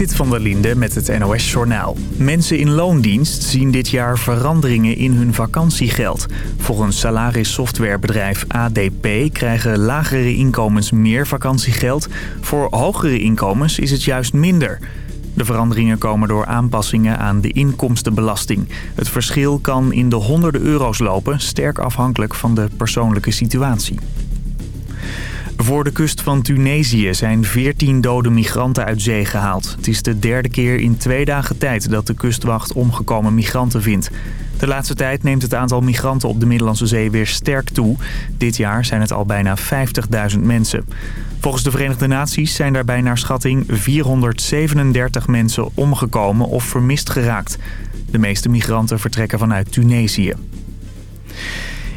Zit van der Linde met het NOS-journaal. Mensen in loondienst zien dit jaar veranderingen in hun vakantiegeld. Volgens salarissoftwarebedrijf ADP krijgen lagere inkomens meer vakantiegeld. Voor hogere inkomens is het juist minder. De veranderingen komen door aanpassingen aan de inkomstenbelasting. Het verschil kan in de honderden euro's lopen, sterk afhankelijk van de persoonlijke situatie. Voor de kust van Tunesië zijn 14 dode migranten uit zee gehaald. Het is de derde keer in twee dagen tijd dat de kustwacht omgekomen migranten vindt. De laatste tijd neemt het aantal migranten op de Middellandse Zee weer sterk toe. Dit jaar zijn het al bijna 50.000 mensen. Volgens de Verenigde Naties zijn daarbij naar schatting 437 mensen omgekomen of vermist geraakt. De meeste migranten vertrekken vanuit Tunesië.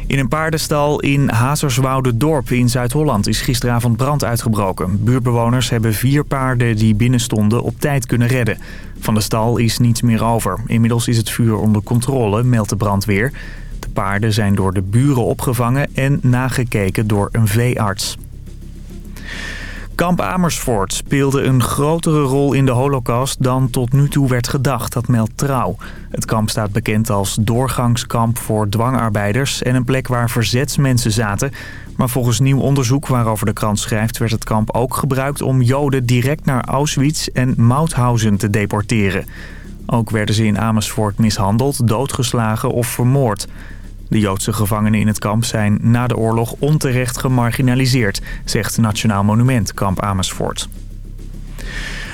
In een paardenstal in Hazerswoude Dorp in Zuid-Holland is gisteravond brand uitgebroken. Buurtbewoners hebben vier paarden die binnenstonden op tijd kunnen redden. Van de stal is niets meer over. Inmiddels is het vuur onder controle, meldt de brandweer. De paarden zijn door de buren opgevangen en nagekeken door een veearts. Kamp Amersfoort speelde een grotere rol in de holocaust dan tot nu toe werd gedacht, dat meldt Trouw. Het kamp staat bekend als doorgangskamp voor dwangarbeiders en een plek waar verzetsmensen zaten. Maar volgens nieuw onderzoek waarover de krant schrijft werd het kamp ook gebruikt om Joden direct naar Auschwitz en Mauthausen te deporteren. Ook werden ze in Amersfoort mishandeld, doodgeslagen of vermoord. De Joodse gevangenen in het kamp zijn na de oorlog onterecht gemarginaliseerd, zegt Nationaal Monument Kamp Amersfoort.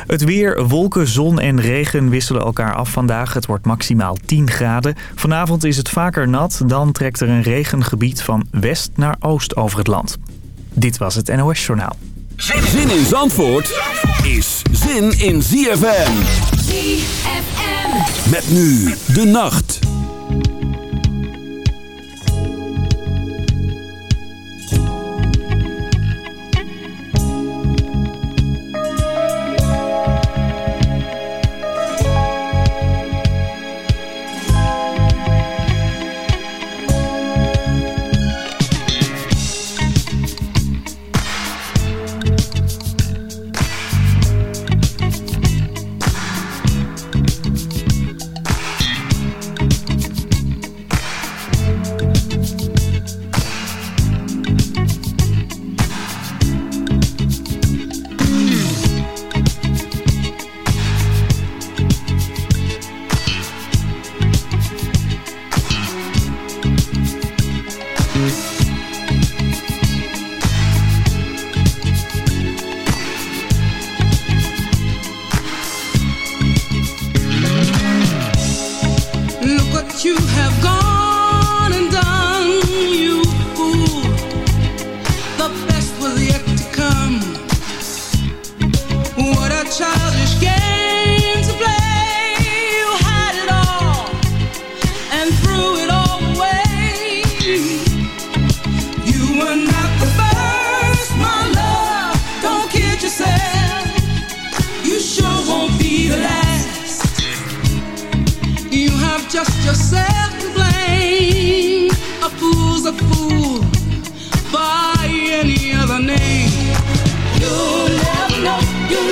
Het weer, wolken, zon en regen wisselen elkaar af vandaag. Het wordt maximaal 10 graden. Vanavond is het vaker nat. Dan trekt er een regengebied van west naar oost over het land. Dit was het NOS Journaal. Zin in Zandvoort is zin in ZFM. ZFM. Met nu de nacht.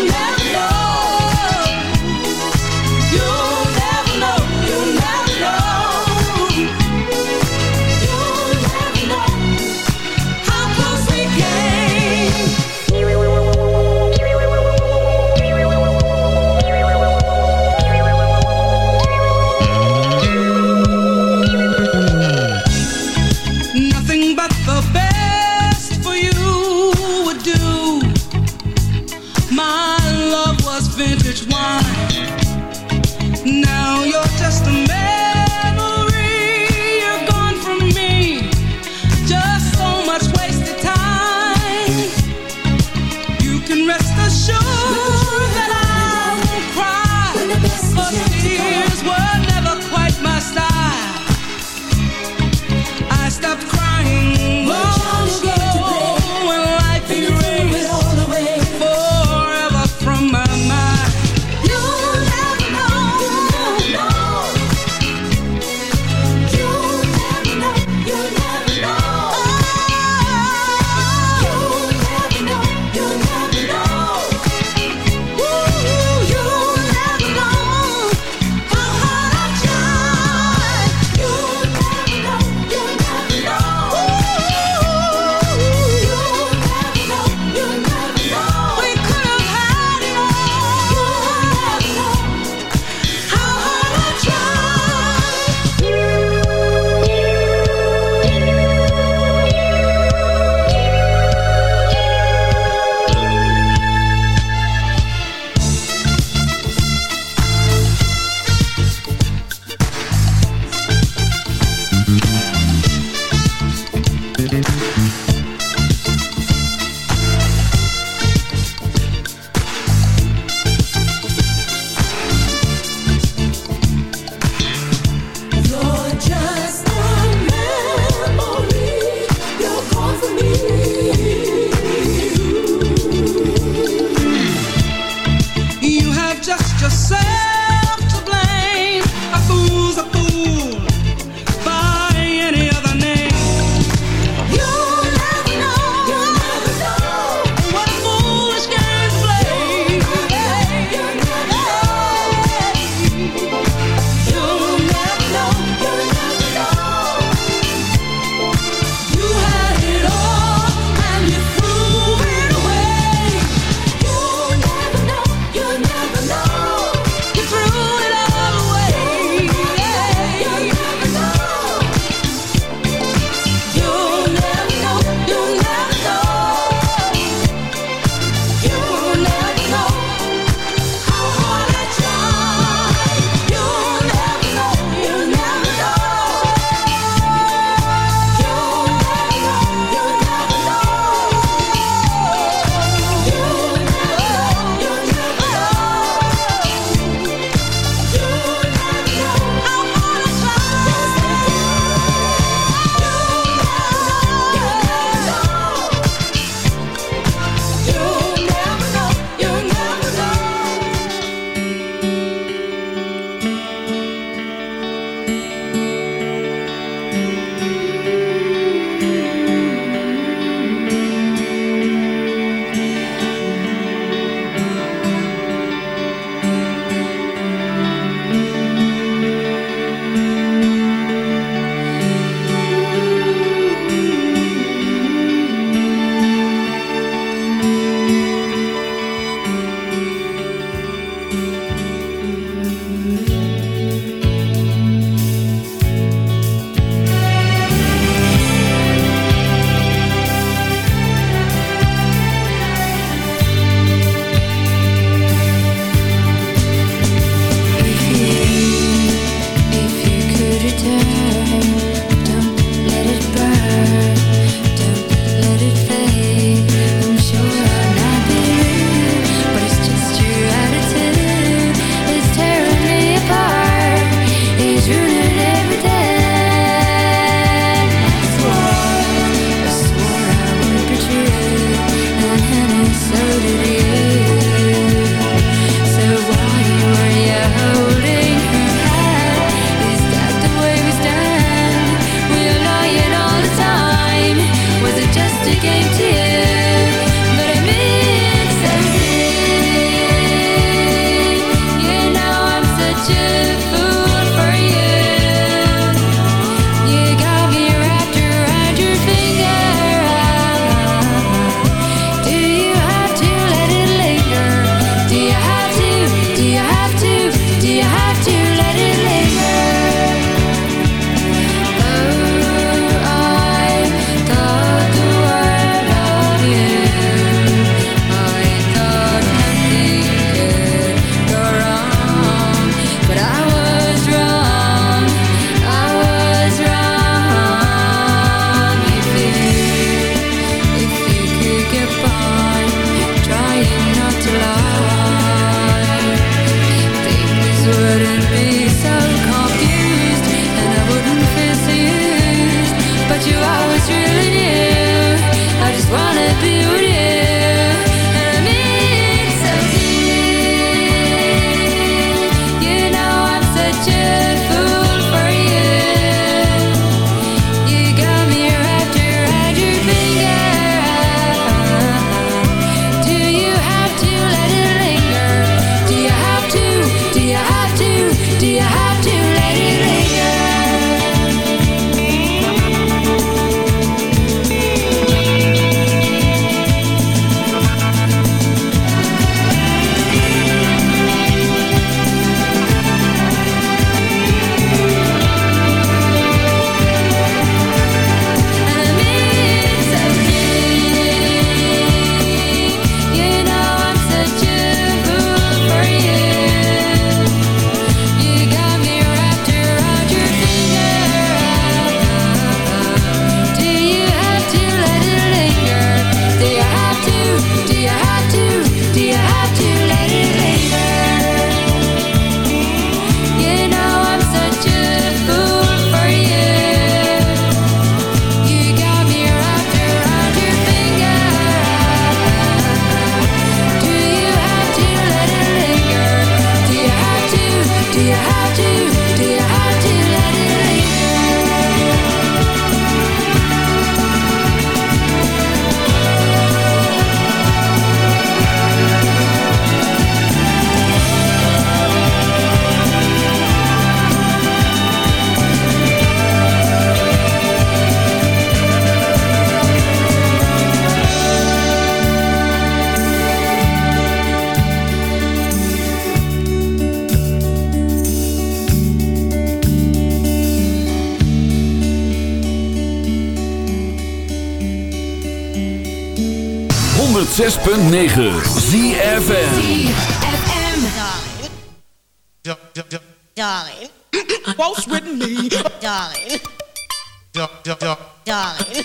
never know 106.9 ZFN Darling. Waltz with me. Darling. Darling.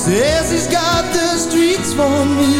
Says he's got the streets for me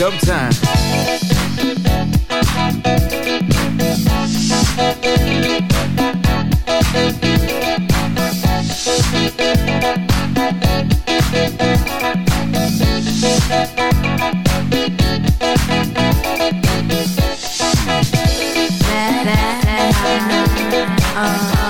dope time. Uh -huh.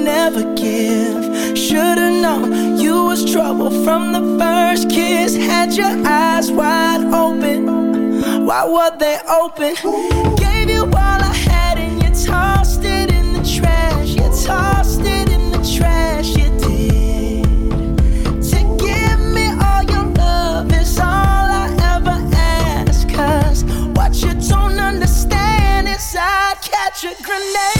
Never give. Should've known you was trouble from the first kiss. Had your eyes wide open. Why were they open? Gave you all I had and you tossed it in the trash. You tossed it in the trash. You did. To give me all your love is all I ever ask. Cause what you don't understand is I'd catch a grenade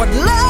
what love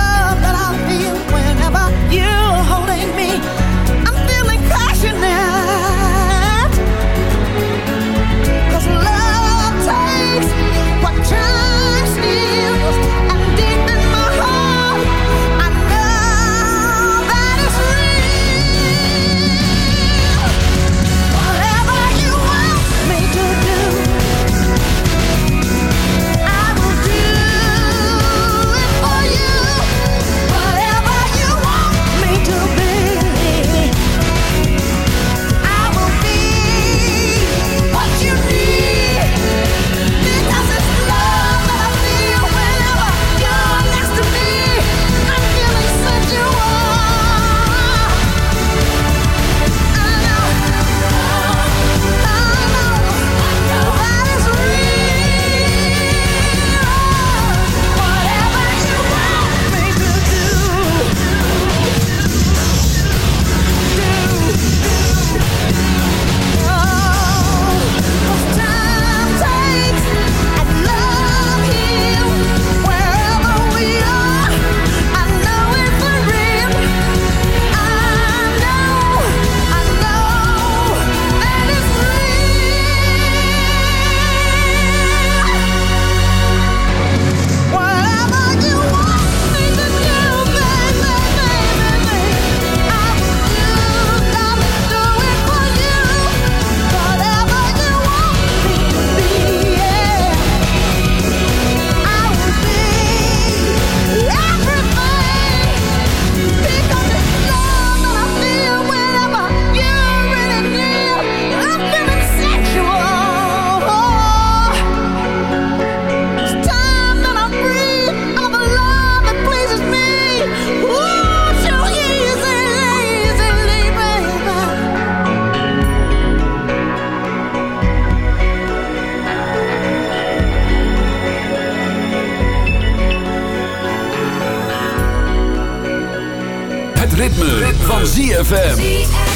ZFM.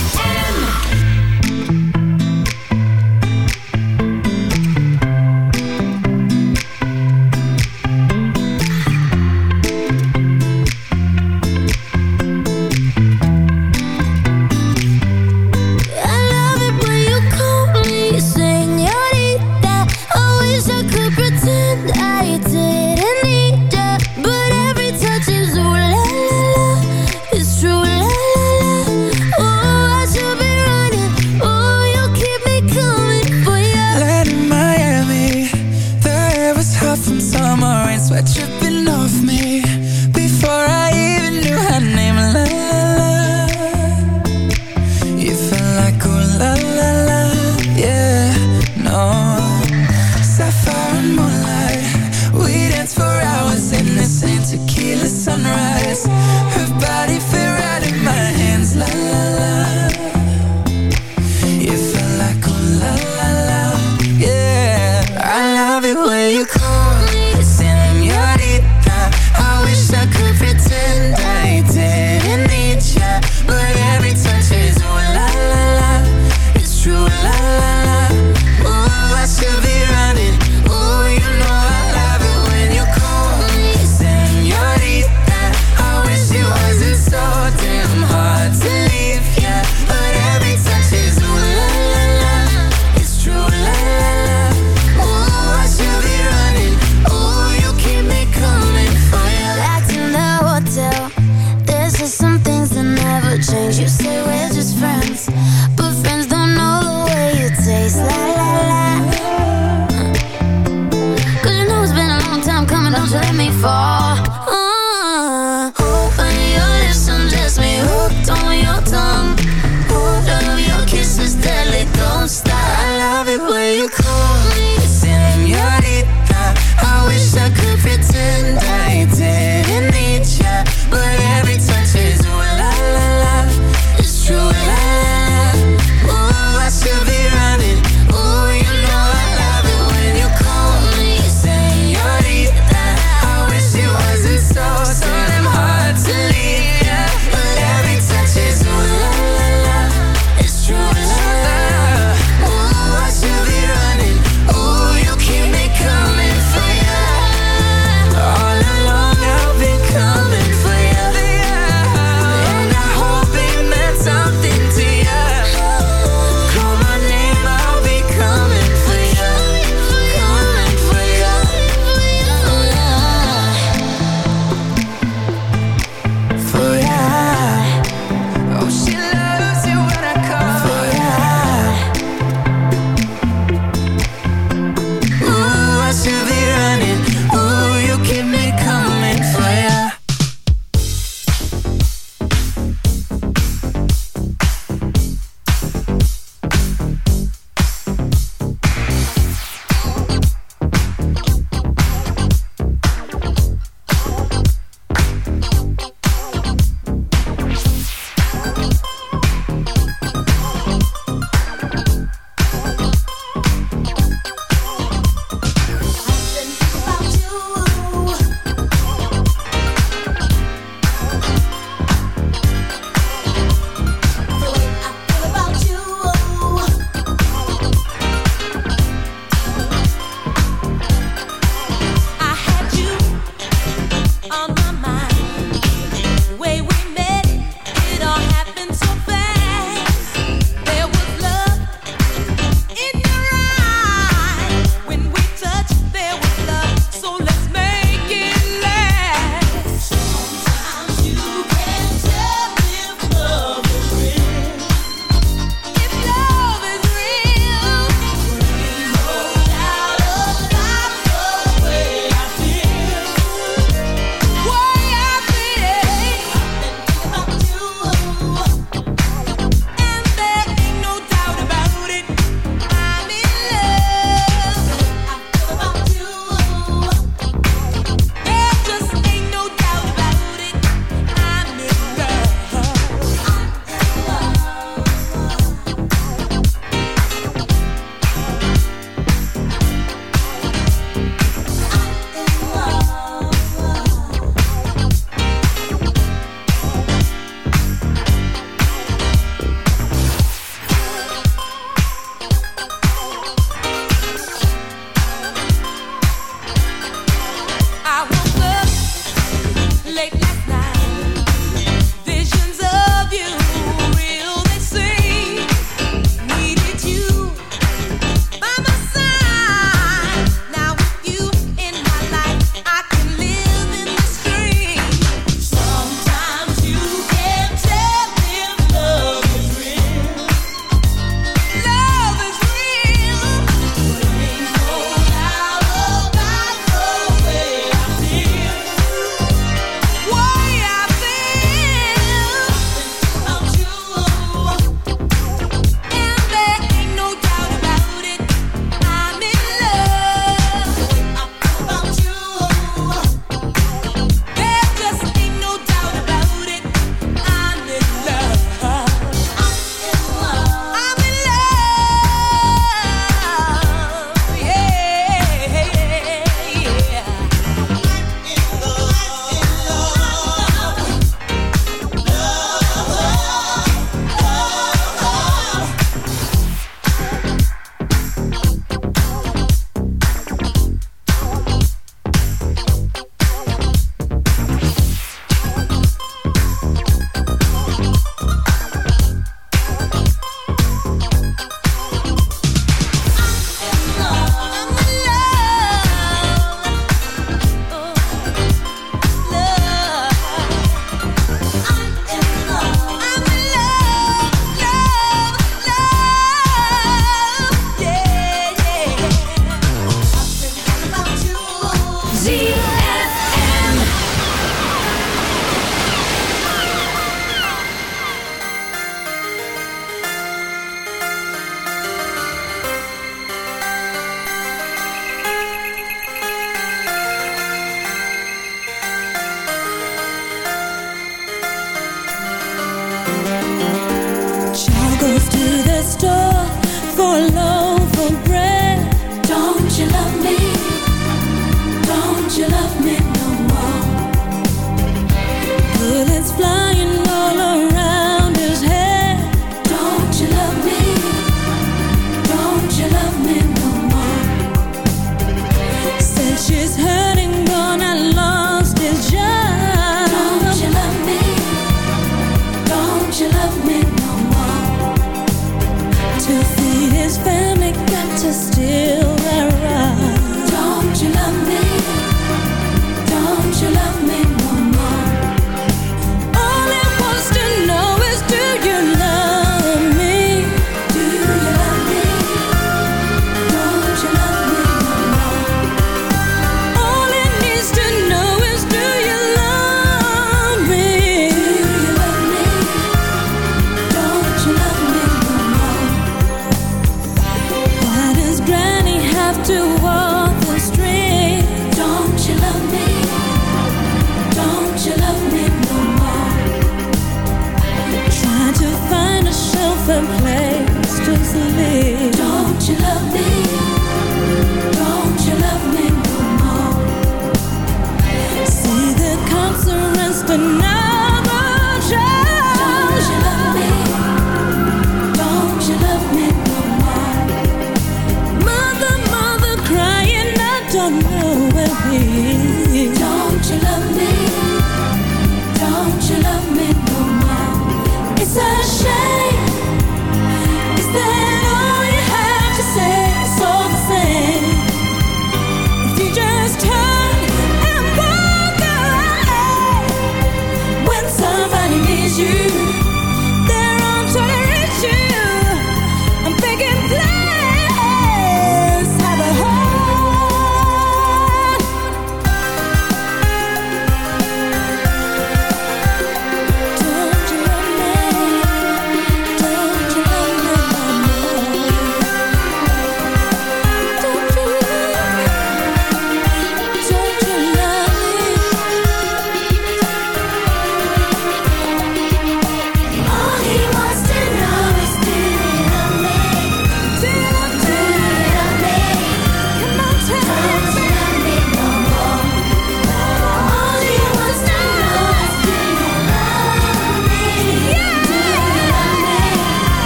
For a